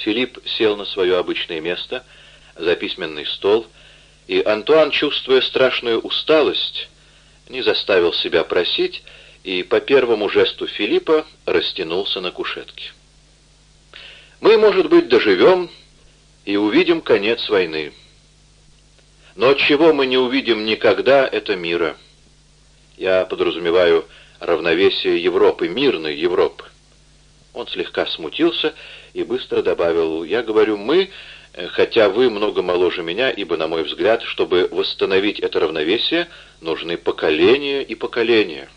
Филипп сел на свое обычное место, за письменный стол, и Антуан, чувствуя страшную усталость, не заставил себя просить и по первому жесту Филиппа растянулся на кушетке. «Мы, может быть, доживем и увидим конец войны. Но чего мы не увидим никогда, это мира. Я подразумеваю равновесие Европы, мирной Европы. Он слегка смутился и быстро добавил, «Я говорю «мы», хотя вы много моложе меня, ибо, на мой взгляд, чтобы восстановить это равновесие, нужны поколения и поколения».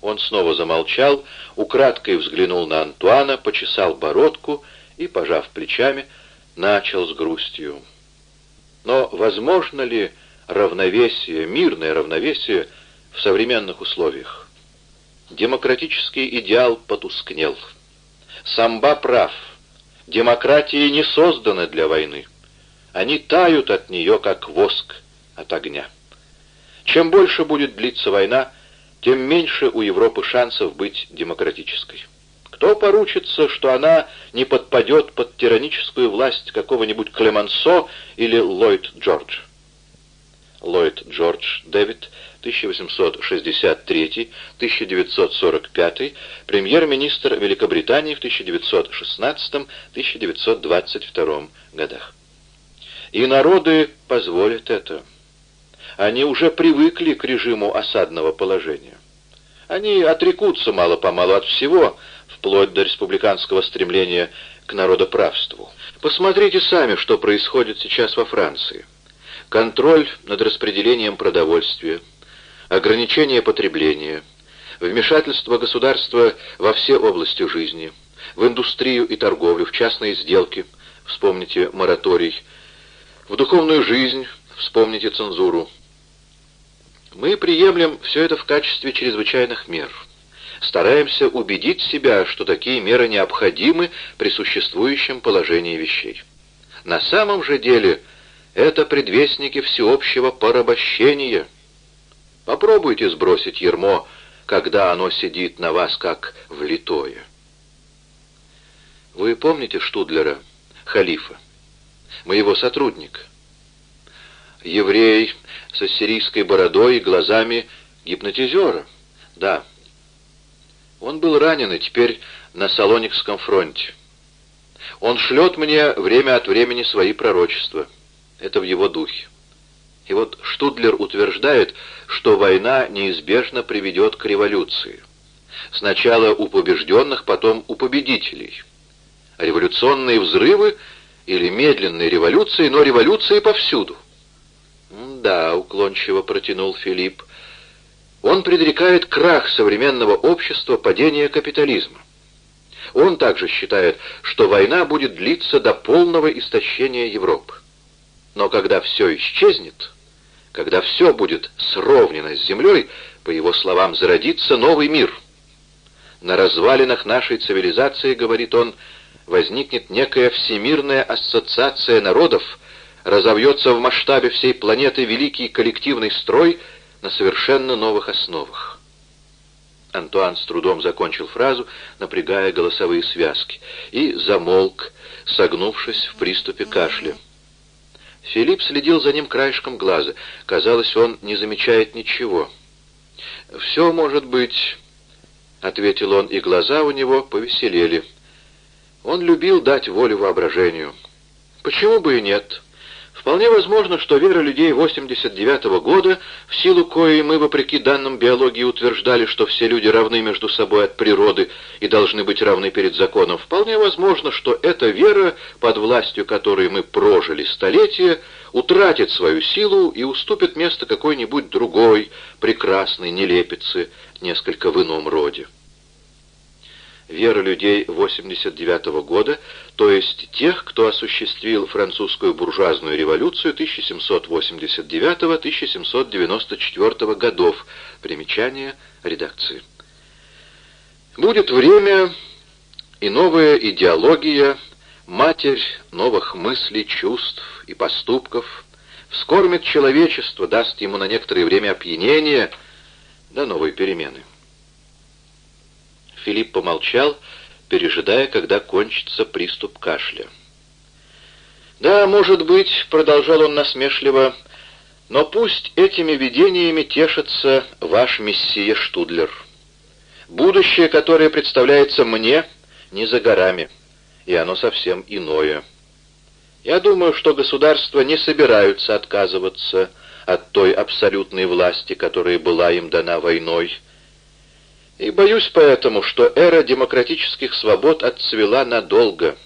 Он снова замолчал, украдкой взглянул на Антуана, почесал бородку и, пожав плечами, начал с грустью. Но возможно ли равновесие, мирное равновесие в современных условиях? Демократический идеал потускнел. Самба прав. Демократии не созданы для войны. Они тают от нее, как воск от огня. Чем больше будет длиться война, тем меньше у Европы шансов быть демократической. Кто поручится, что она не подпадет под тираническую власть какого-нибудь Клемансо или Ллойд Джордж? Ллойд Джордж Дэвид 1863-1945, премьер-министр Великобритании в 1916-1922 годах. И народы позволят это. Они уже привыкли к режиму осадного положения. Они отрекутся мало-помалу от всего, вплоть до республиканского стремления к народоправству. Посмотрите сами, что происходит сейчас во Франции. Контроль над распределением продовольствия, ограничение потребления, вмешательство государства во все области жизни, в индустрию и торговлю, в частные сделки, вспомните мораторий, в духовную жизнь, вспомните цензуру. Мы приемлем все это в качестве чрезвычайных мер. Стараемся убедить себя, что такие меры необходимы при существующем положении вещей. На самом же деле это предвестники всеобщего порабощения – Попробуйте сбросить ермо, когда оно сидит на вас как влитое. Вы помните Штудлера, халифа, моего сотрудника? Еврей со сирийской бородой и глазами гипнотизера. Да. Он был ранен и теперь на Салоникском фронте. Он шлет мне время от времени свои пророчества. Это в его духе. И вот Штудлер утверждает, что война неизбежно приведет к революции. Сначала у побежденных, потом у победителей. Революционные взрывы или медленные революции, но революции повсюду. «Да», — уклончиво протянул Филипп, — «он предрекает крах современного общества, падение капитализма. Он также считает, что война будет длиться до полного истощения Европы. Но когда все исчезнет, когда все будет сровнено с землей, по его словам, зародится новый мир. На развалинах нашей цивилизации, говорит он, возникнет некая всемирная ассоциация народов, разовьется в масштабе всей планеты великий коллективный строй на совершенно новых основах. Антуан с трудом закончил фразу, напрягая голосовые связки, и замолк, согнувшись в приступе кашля. Филипп следил за ним краешком глаза. Казалось, он не замечает ничего. «Все может быть», — ответил он, и глаза у него повеселели. Он любил дать волю воображению. «Почему бы и нет?» Вполне возможно, что вера людей 89 -го года, в силу коей мы, вопреки данным биологии, утверждали, что все люди равны между собой от природы и должны быть равны перед законом, вполне возможно, что эта вера, под властью которой мы прожили столетия, утратит свою силу и уступит место какой-нибудь другой, прекрасной нелепице, несколько в ином роде вера людей 89 -го года, то есть тех, кто осуществил французскую буржуазную революцию 1789-1794 годов. Примечание редакции. Будет время и новая идеология, матерь новых мыслей, чувств и поступков, вскормит человечество, даст ему на некоторое время опьянение до новой перемены. Филипп помолчал, пережидая, когда кончится приступ кашля. «Да, может быть», — продолжал он насмешливо, — «но пусть этими видениями тешится ваш мессия Штудлер. Будущее, которое представляется мне, не за горами, и оно совсем иное. Я думаю, что государства не собираются отказываться от той абсолютной власти, которая была им дана войной, и боюсь поэтому, что эра демократических свобод отцвела надолго.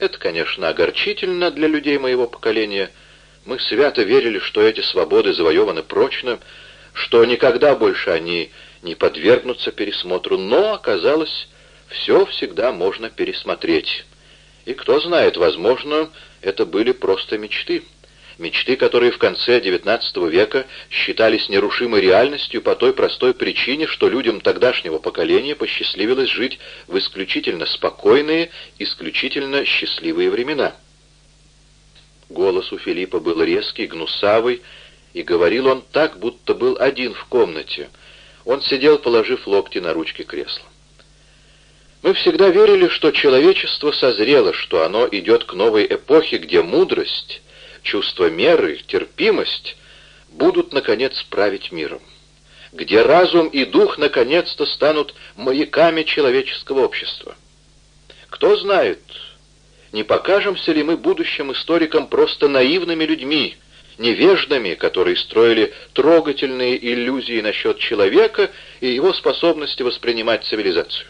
Это, конечно, огорчительно для людей моего поколения. Мы свято верили, что эти свободы завоеваны прочно, что никогда больше они не подвергнутся пересмотру, но, оказалось, все всегда можно пересмотреть. И кто знает, возможно, это были просто мечты мечты, которые в конце XIX века считались нерушимой реальностью по той простой причине, что людям тогдашнего поколения посчастливилось жить в исключительно спокойные, исключительно счастливые времена. Голос у Филиппа был резкий, гнусавый, и говорил он так, будто был один в комнате. Он сидел, положив локти на ручки кресла. Мы всегда верили, что человечество созрело, что оно идет к новой эпохе, где мудрость чувство меры, терпимость будут, наконец, править миром, где разум и дух, наконец-то, станут маяками человеческого общества. Кто знает, не покажемся ли мы будущим историкам просто наивными людьми, невеждами, которые строили трогательные иллюзии насчет человека и его способности воспринимать цивилизацию.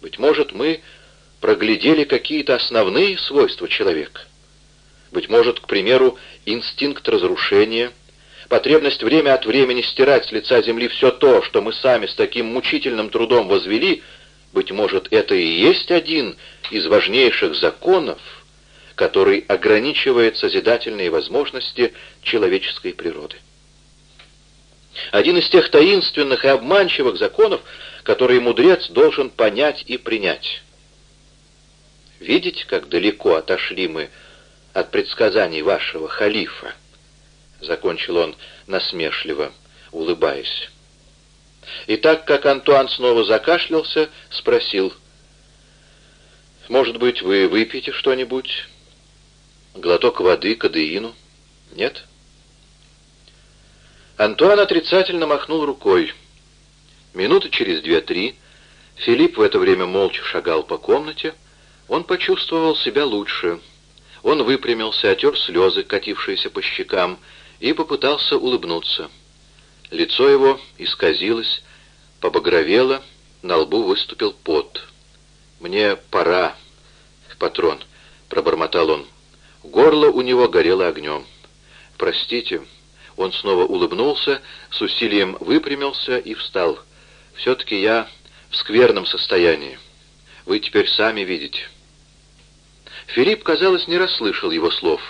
Быть может, мы проглядели какие-то основные свойства человека, быть может, к примеру, инстинкт разрушения, потребность время от времени стирать с лица земли все то, что мы сами с таким мучительным трудом возвели, быть может, это и есть один из важнейших законов, который ограничивает созидательные возможности человеческой природы. Один из тех таинственных и обманчивых законов, которые мудрец должен понять и принять. Видите, как далеко отошли мы от предсказаний вашего халифа», — закончил он насмешливо, улыбаясь. И так как Антуан снова закашлялся, спросил, «Может быть, вы выпьете что-нибудь? Глоток воды, кадеину? Нет?» Антуан отрицательно махнул рукой. Минуты через две-три Филипп в это время молча шагал по комнате. Он почувствовал себя лучше — он выпрямился, отер слезы, катившиеся по щекам, и попытался улыбнуться. Лицо его исказилось, побагровело, на лбу выступил пот. «Мне пора, патрон», — пробормотал он. Горло у него горело огнем. «Простите». Он снова улыбнулся, с усилием выпрямился и встал. «Все-таки я в скверном состоянии. Вы теперь сами видите». Филипп, казалось, не расслышал его слов.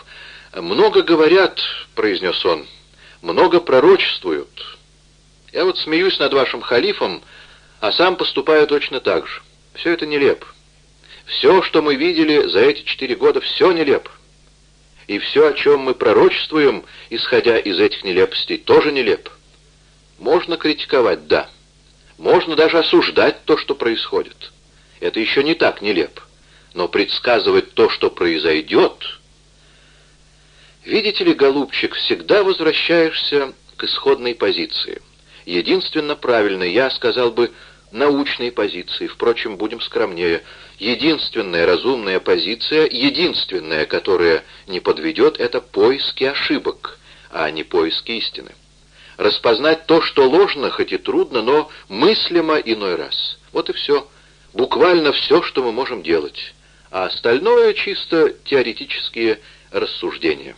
«Много говорят», — произнес он, — «много пророчествуют. Я вот смеюсь над вашим халифом, а сам поступаю точно так же. Все это нелепо. Все, что мы видели за эти четыре года, все нелепо. И все, о чем мы пророчествуем, исходя из этих нелепостей, тоже нелепо. Можно критиковать, да. Можно даже осуждать то, что происходит. Это еще не так нелепо но предсказывать то, что произойдет... Видите ли, голубчик, всегда возвращаешься к исходной позиции. Единственно правильной, я сказал бы, научной позиции, впрочем, будем скромнее. Единственная разумная позиция, единственная, которая не подведет, это поиски ошибок, а не поиски истины. Распознать то, что ложно, хоть и трудно, но мыслимо иной раз. Вот и все. Буквально все, что мы можем делать а остальное чисто теоретические рассуждения.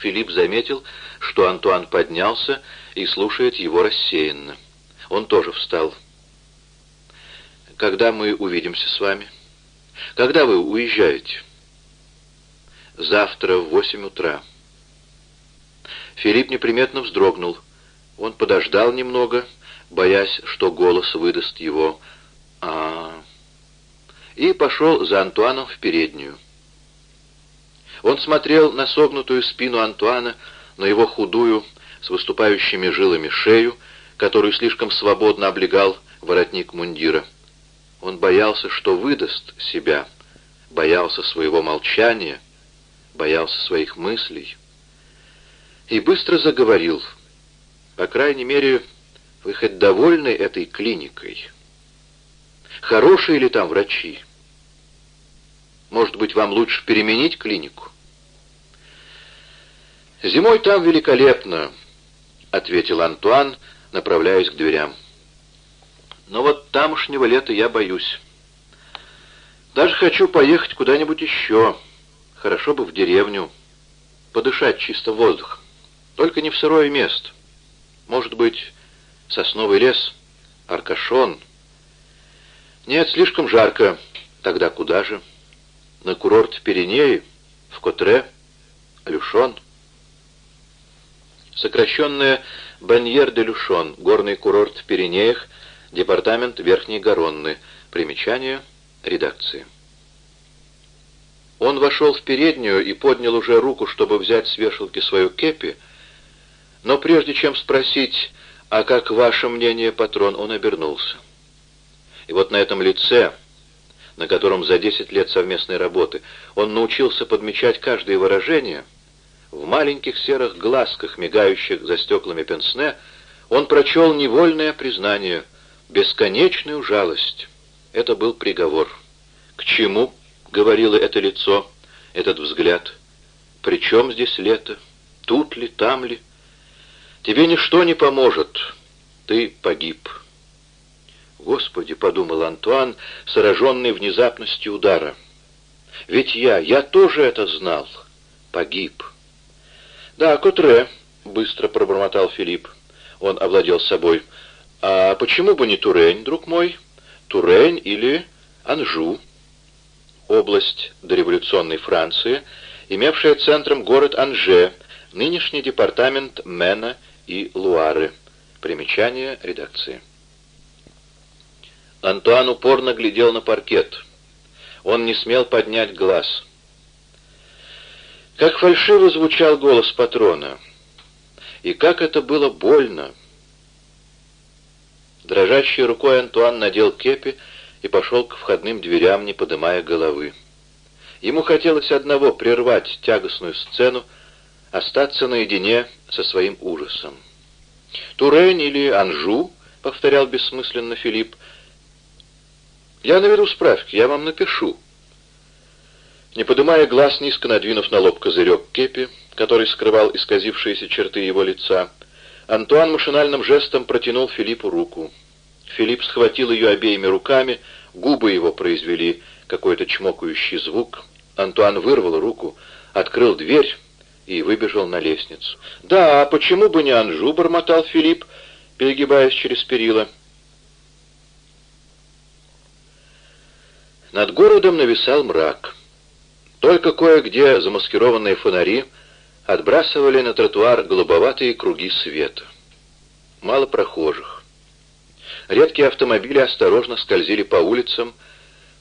Филипп заметил, что Антуан поднялся и слушает его рассеянно. Он тоже встал. «Когда мы увидимся с вами? Когда вы уезжаете?» «Завтра в восемь утра». Филипп неприметно вздрогнул. Он подождал немного, боясь, что голос выдаст его. «А, и пошел за Антуаном в переднюю. Он смотрел на согнутую спину Антуана, на его худую, с выступающими жилами шею, которую слишком свободно облегал воротник мундира. Он боялся, что выдаст себя, боялся своего молчания, боялся своих мыслей. И быстро заговорил. По крайней мере, вы хоть довольны этой клиникой? Хорошие ли там врачи? Может быть, вам лучше переменить клинику? Зимой там великолепно, ответил Антуан, направляясь к дверям. Но вот тамошнего лета я боюсь. Даже хочу поехать куда-нибудь еще. Хорошо бы в деревню. Подышать чисто воздух. Только не в сырое место. Может быть, сосновый лес, Аркашон. Нет, слишком жарко. Тогда куда же? На курорт Пиренеи, в Котре, Люшон. Сокращенное Баньер де Люшон, горный курорт в Пиренеях, департамент Верхней Гаронны. Примечание редакции. Он вошел в переднюю и поднял уже руку, чтобы взять с вешалки свою кепи, но прежде чем спросить, а как ваше мнение, патрон, он обернулся. И вот на этом лице, на котором за десять лет совместной работы он научился подмечать каждое выражение, в маленьких серых глазках, мигающих за стеклами пенсне, он прочел невольное признание, бесконечную жалость. Это был приговор. «К чему?» — говорило это лицо, этот взгляд. «При чем здесь лето? Тут ли, там ли?» Тебе ничто не поможет. Ты погиб. Господи, — подумал Антуан, сраженный внезапностью удара. Ведь я, я тоже это знал. Погиб. Да, Котре, — быстро пробормотал Филипп. Он овладел собой. А почему бы не Турень, друг мой? Турень или Анжу? Область дореволюционной Франции, имевшая центром город Анже, нынешний департамент Мена и Луары. Примечание редакции. Антуан упорно глядел на паркет. Он не смел поднять глаз. Как фальшиво звучал голос патрона. И как это было больно. Дрожащей рукой Антуан надел кепи и пошел к входным дверям, не поднимая головы. Ему хотелось одного — прервать тягостную сцену, остаться наедине со своим ужасом. «Турень или Анжу?» — повторял бессмысленно Филипп. «Я наведу справки, я вам напишу». Не поднимая глаз, низко надвинув на лоб козырек кепи, который скрывал исказившиеся черты его лица, Антуан машинальным жестом протянул Филиппу руку. Филипп схватил ее обеими руками, губы его произвели какой-то чмокающий звук. Антуан вырвал руку, открыл дверь и выбежал на лестницу. «Да, а почему бы не Анжу?» — бормотал Филипп, перегибаясь через перила. Над городом нависал мрак. Только кое-где замаскированные фонари отбрасывали на тротуар голубоватые круги света. Мало прохожих. Редкие автомобили осторожно скользили по улицам,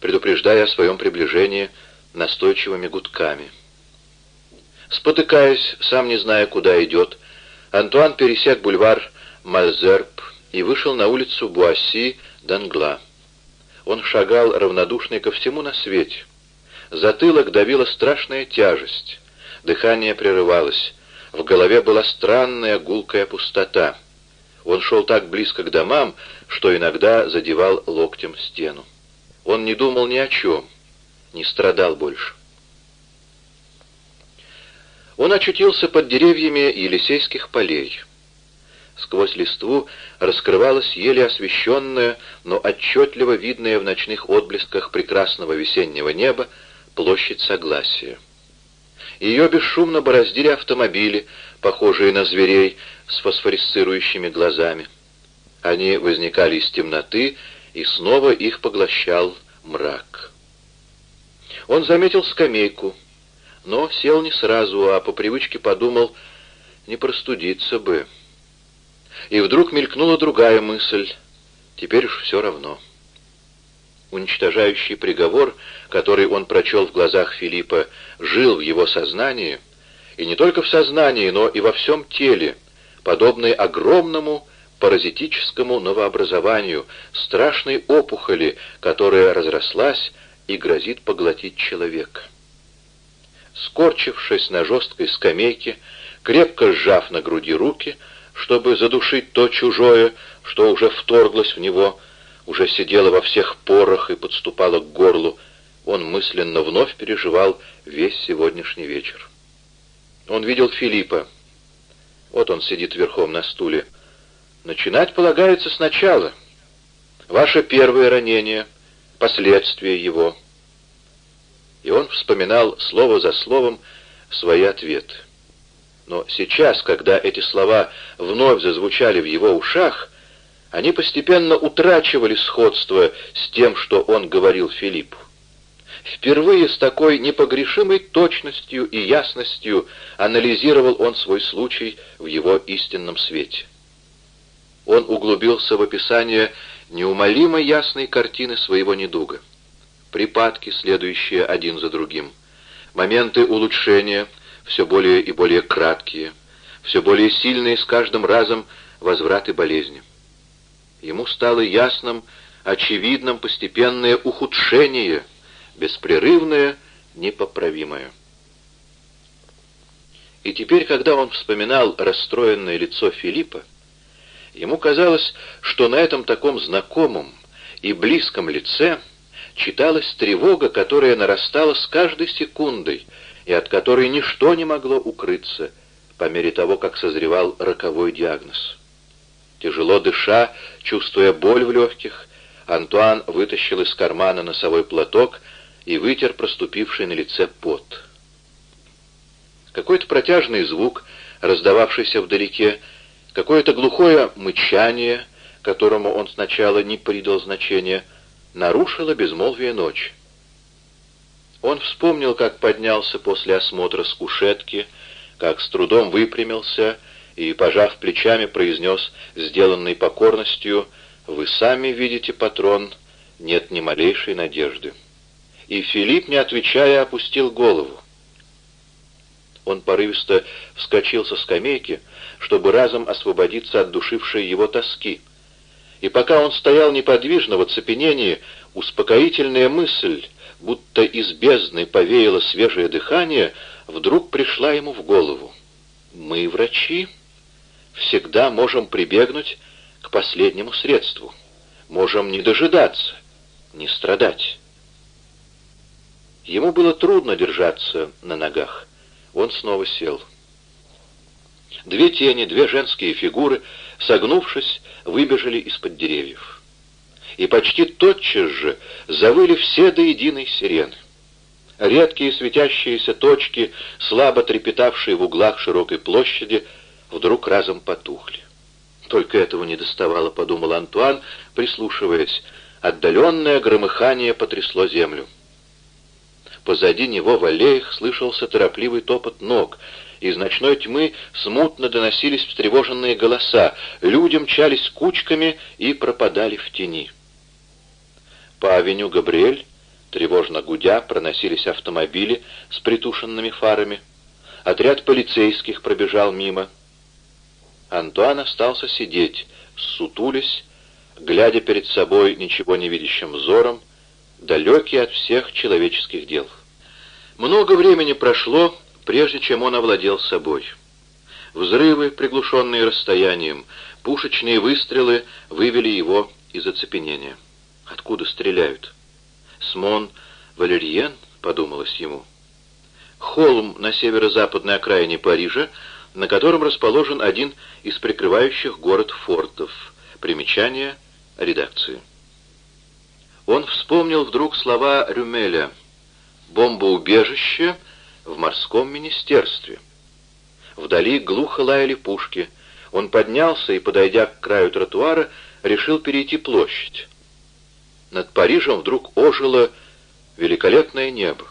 предупреждая о своем приближении настойчивыми гудками. Спотыкаясь, сам не зная, куда идет, Антуан пересек бульвар Мальзерб и вышел на улицу Буасси-Дангла. Он шагал равнодушный ко всему на свете. Затылок давила страшная тяжесть. Дыхание прерывалось. В голове была странная гулкая пустота. Он шел так близко к домам, что иногда задевал локтем стену. Он не думал ни о чем, не страдал больше. Он очутился под деревьями Елисейских полей. Сквозь листву раскрывалась еле освещенная, но отчетливо видная в ночных отблесках прекрасного весеннего неба площадь Согласия. Ее бесшумно бороздили автомобили, похожие на зверей с фосфорисцирующими глазами. Они возникали из темноты, и снова их поглощал мрак. Он заметил скамейку, но сел не сразу, а по привычке подумал, не простудиться бы. И вдруг мелькнула другая мысль, теперь уж все равно. Уничтожающий приговор, который он прочел в глазах Филиппа, жил в его сознании, и не только в сознании, но и во всем теле, подобный огромному паразитическому новообразованию, страшной опухоли, которая разрослась и грозит поглотить человека. Скорчившись на жесткой скамейке, крепко сжав на груди руки, чтобы задушить то чужое, что уже вторглось в него, уже сидело во всех порах и подступало к горлу, он мысленно вновь переживал весь сегодняшний вечер. Он видел Филиппа. Вот он сидит верхом на стуле. Начинать полагается сначала. Ваше первое ранение, последствия его. И он вспоминал слово за словом свои ответы. Но сейчас, когда эти слова вновь зазвучали в его ушах, они постепенно утрачивали сходство с тем, что он говорил Филиппу. Впервые с такой непогрешимой точностью и ясностью анализировал он свой случай в его истинном свете. Он углубился в описание неумолимо ясной картины своего недуга. Припадки, следующие один за другим. Моменты улучшения, все более и более краткие, все более сильные с каждым разом возвраты болезни. Ему стало ясным, очевидным постепенное ухудшение — беспрерывное, непоправимое. И теперь, когда он вспоминал расстроенное лицо Филиппа, ему казалось, что на этом таком знакомом и близком лице читалась тревога, которая нарастала с каждой секундой и от которой ничто не могло укрыться по мере того, как созревал роковой диагноз. Тяжело дыша, чувствуя боль в легких, Антуан вытащил из кармана носовой платок и вытер проступивший на лице пот. Какой-то протяжный звук, раздававшийся вдалеке, какое-то глухое мычание, которому он сначала не придал значения, нарушило безмолвие ночи. Он вспомнил, как поднялся после осмотра с кушетки, как с трудом выпрямился и, пожав плечами, произнес, сделанной покорностью, «Вы сами видите, патрон, нет ни малейшей надежды» и Филипп, не отвечая, опустил голову. Он порывисто вскочил со скамейки, чтобы разом освободиться от душившей его тоски. И пока он стоял неподвижно в оцепенении, успокоительная мысль, будто из бездны повеяло свежее дыхание, вдруг пришла ему в голову. «Мы, врачи, всегда можем прибегнуть к последнему средству. Можем не дожидаться, не страдать». Ему было трудно держаться на ногах. Он снова сел. Две тени, две женские фигуры, согнувшись, выбежали из-под деревьев. И почти тотчас же завыли все до единой сирены. Редкие светящиеся точки, слабо трепетавшие в углах широкой площади, вдруг разом потухли. Только этого не доставало, подумал Антуан, прислушиваясь. Отдаленное громыхание потрясло землю. Позади него в аллеях слышался торопливый топот ног. Из ночной тьмы смутно доносились встревоженные голоса. Люди мчались кучками и пропадали в тени. По авеню Габриэль, тревожно гудя, проносились автомобили с притушенными фарами. Отряд полицейских пробежал мимо. Антуан остался сидеть, сутулясь, глядя перед собой ничего не видящим взором, далекий от всех человеческих дел. Много времени прошло, прежде чем он овладел собой. Взрывы, приглушенные расстоянием, пушечные выстрелы вывели его из оцепенения. Откуда стреляют? Смон, Валерьен, подумалось ему. Холм на северо-западной окраине Парижа, на котором расположен один из прикрывающих город фортов. Примечание редакции. Он вспомнил вдруг слова Рюмеля «Бомбоубежище в морском министерстве». Вдали глухо лаяли пушки. Он поднялся и, подойдя к краю тротуара, решил перейти площадь. Над Парижем вдруг ожило великолепное небо.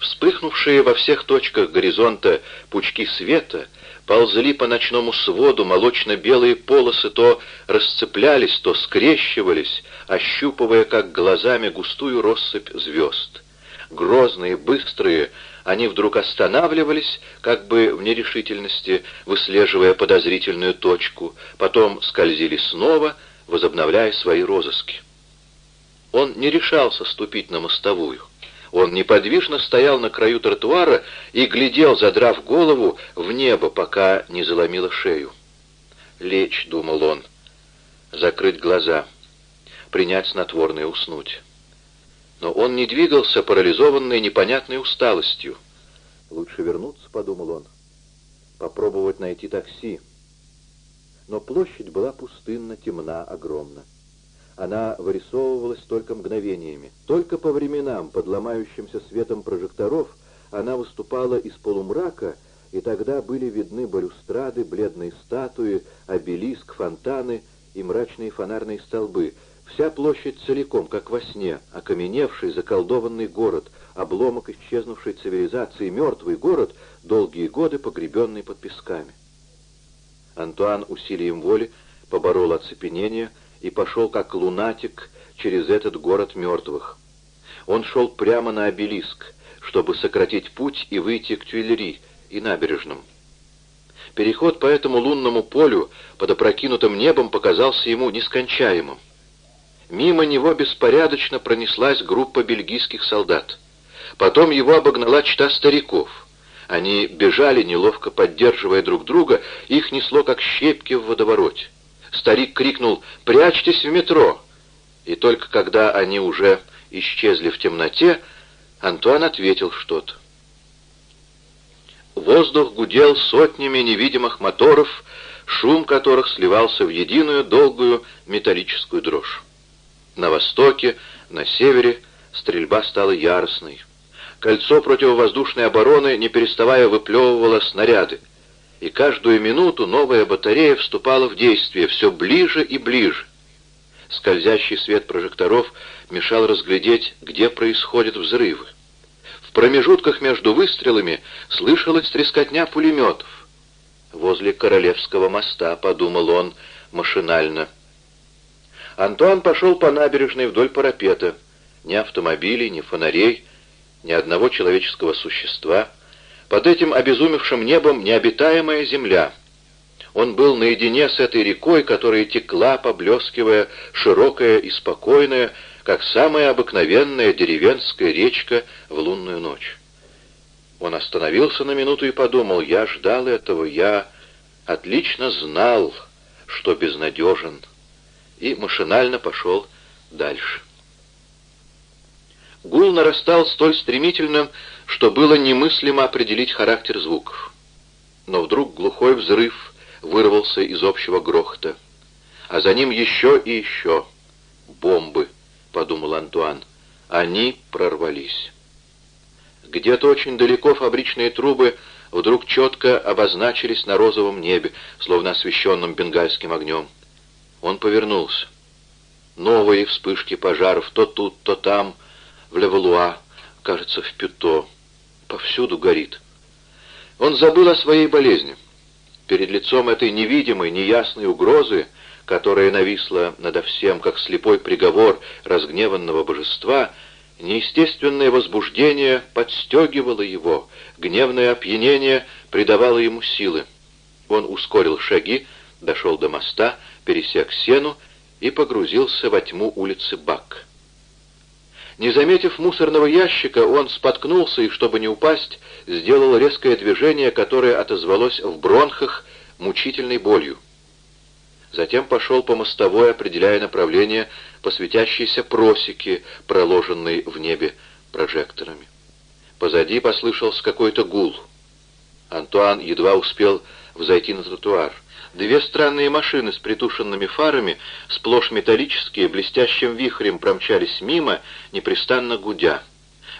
Вспыхнувшие во всех точках горизонта пучки света ползли по ночному своду, молочно-белые полосы то расцеплялись, то скрещивались, ощупывая как глазами густую россыпь звезд. грозные, быстрые, они вдруг останавливались, как бы в нерешительности, выслеживая подозрительную точку, потом скользили снова, возобновляя свои розыски. Он не решался ступить на мостовую. Он неподвижно стоял на краю тротуара и глядел, задрав голову, в небо, пока не заломило шею. «Лечь», — думал он, — «закрыть глаза, принять снотворное, уснуть». Но он не двигался, парализованный непонятной усталостью. «Лучше вернуться», — подумал он, — «попробовать найти такси». Но площадь была пустынна, темна, огромна. Она вырисовывалась только мгновениями. Только по временам, под ломающимся светом прожекторов, она выступала из полумрака, и тогда были видны балюстрады, бледные статуи, обелиск, фонтаны и мрачные фонарные столбы. Вся площадь целиком, как во сне, окаменевший, заколдованный город, обломок исчезнувшей цивилизации, мертвый город, долгие годы погребенный под песками. Антуан усилием воли поборол оцепенение, и пошел как лунатик через этот город мертвых. Он шел прямо на обелиск, чтобы сократить путь и выйти к Тюильри и набережным. Переход по этому лунному полю под опрокинутым небом показался ему нескончаемым. Мимо него беспорядочно пронеслась группа бельгийских солдат. Потом его обогнала чта стариков. Они бежали, неловко поддерживая друг друга, их несло как щепки в водовороте. Старик крикнул «Прячьтесь в метро!» И только когда они уже исчезли в темноте, Антуан ответил что-то. Воздух гудел сотнями невидимых моторов, шум которых сливался в единую долгую металлическую дрожь. На востоке, на севере стрельба стала яростной. Кольцо противовоздушной обороны, не переставая, выплевывало снаряды и каждую минуту новая батарея вступала в действие все ближе и ближе. Скользящий свет прожекторов мешал разглядеть, где происходят взрывы. В промежутках между выстрелами слышалась трескотня пулеметов. «Возле Королевского моста», — подумал он машинально. Антуан пошел по набережной вдоль парапета. Ни автомобилей, ни фонарей, ни одного человеческого существа — под этим обезумевшим небом необитаемая земля. Он был наедине с этой рекой, которая текла, поблескивая, широкая и спокойная, как самая обыкновенная деревенская речка в лунную ночь. Он остановился на минуту и подумал, я ждал этого, я отлично знал, что безнадежен, и машинально пошел дальше. Гул нарастал столь стремительно, что было немыслимо определить характер звуков. Но вдруг глухой взрыв вырвался из общего грохота. А за ним еще и еще. «Бомбы», — подумал Антуан. Они прорвались. Где-то очень далеко фабричные трубы вдруг четко обозначились на розовом небе, словно освещенном бенгальским огнем. Он повернулся. Новые вспышки пожаров то тут, то там, в Левалуа, кажется, в Пюто повсюду горит. Он забыл о своей болезни. Перед лицом этой невидимой, неясной угрозы, которая нависла надо всем, как слепой приговор разгневанного божества, неестественное возбуждение подстегивало его, гневное опьянение придавало ему силы. Он ускорил шаги, дошел до моста, пересек сену и погрузился во тьму улицы Бак. Не заметив мусорного ящика, он споткнулся и, чтобы не упасть, сделал резкое движение, которое отозвалось в бронхах мучительной болью. Затем пошел по мостовой, определяя направление по светящейся просеке, проложенной в небе прожекторами. Позади послышался какой-то гул. Антуан едва успел взойти на тротуар — Две странные машины с притушенными фарами, сплошь металлические, блестящим вихрем промчались мимо, непрестанно гудя.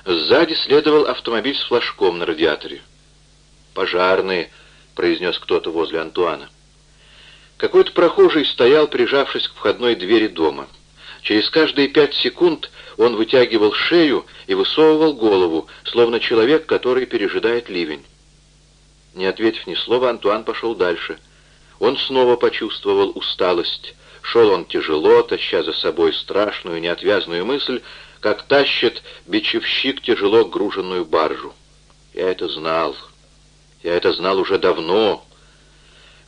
Сзади следовал автомобиль с флажком на радиаторе. «Пожарные», — произнес кто-то возле Антуана. Какой-то прохожий стоял, прижавшись к входной двери дома. Через каждые пять секунд он вытягивал шею и высовывал голову, словно человек, который пережидает ливень. Не ответив ни слова, Антуан пошел дальше — он снова почувствовал усталость. Шел он тяжело, таща за собой страшную неотвязную мысль, как тащит бичевщик тяжело груженную баржу. Я это знал. Я это знал уже давно.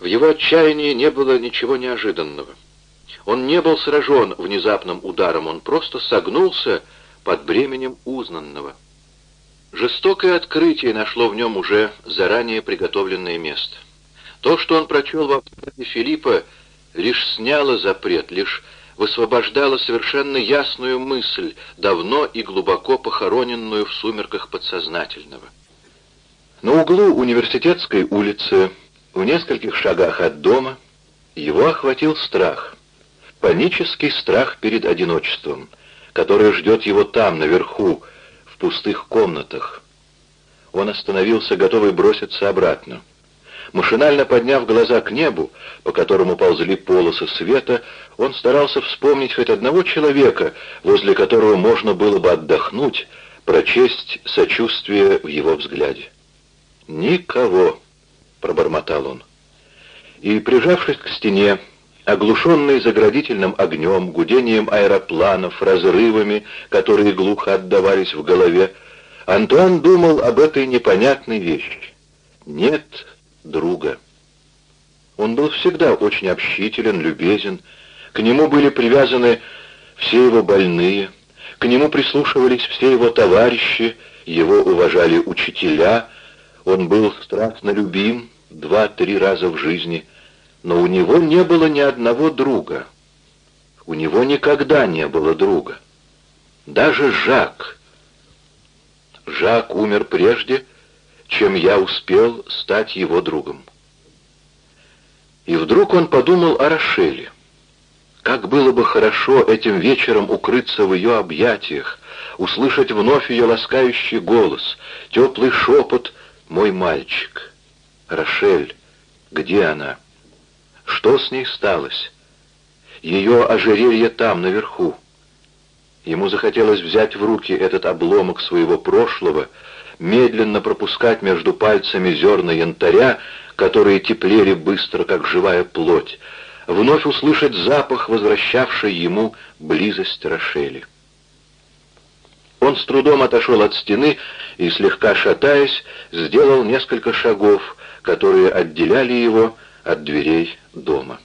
В его отчаянии не было ничего неожиданного. Он не был сражен внезапным ударом, он просто согнулся под бременем узнанного. Жестокое открытие нашло в нем уже заранее приготовленное место. То, что он прочел в авторе Филиппа, лишь сняло запрет, лишь высвобождало совершенно ясную мысль, давно и глубоко похороненную в сумерках подсознательного. На углу университетской улицы, в нескольких шагах от дома, его охватил страх. Панический страх перед одиночеством, которое ждет его там, наверху, в пустых комнатах. Он остановился, готовый броситься обратно. Машинально подняв глаза к небу, по которому ползли полосы света, он старался вспомнить хоть одного человека, возле которого можно было бы отдохнуть, прочесть сочувствие в его взгляде. «Никого», — пробормотал он. И, прижавшись к стене, оглушенный заградительным огнем, гудением аэропланов, разрывами, которые глухо отдавались в голове, Антуан думал об этой непонятной вещи. Нет друга. Он был всегда очень общителен, любезен, к нему были привязаны все его больные, к нему прислушивались все его товарищи, его уважали учителя — он был страстно любим два-три раза в жизни, но у него не было ни одного друга. У него никогда не было друга. Даже Жак. Жак умер прежде, чем я успел стать его другом. И вдруг он подумал о Рошеле. Как было бы хорошо этим вечером укрыться в ее объятиях, услышать вновь ее ласкающий голос, теплый шепот мой мальчик. Рошель, где она? Что с ней сталось? Ее ожерелье там, наверху. Ему захотелось взять в руки этот обломок своего прошлого, медленно пропускать между пальцами зерна янтаря, которые теплели быстро, как живая плоть, вновь услышать запах, возвращавший ему близость Рошели. Он с трудом отошел от стены и, слегка шатаясь, сделал несколько шагов, которые отделяли его от дверей дома.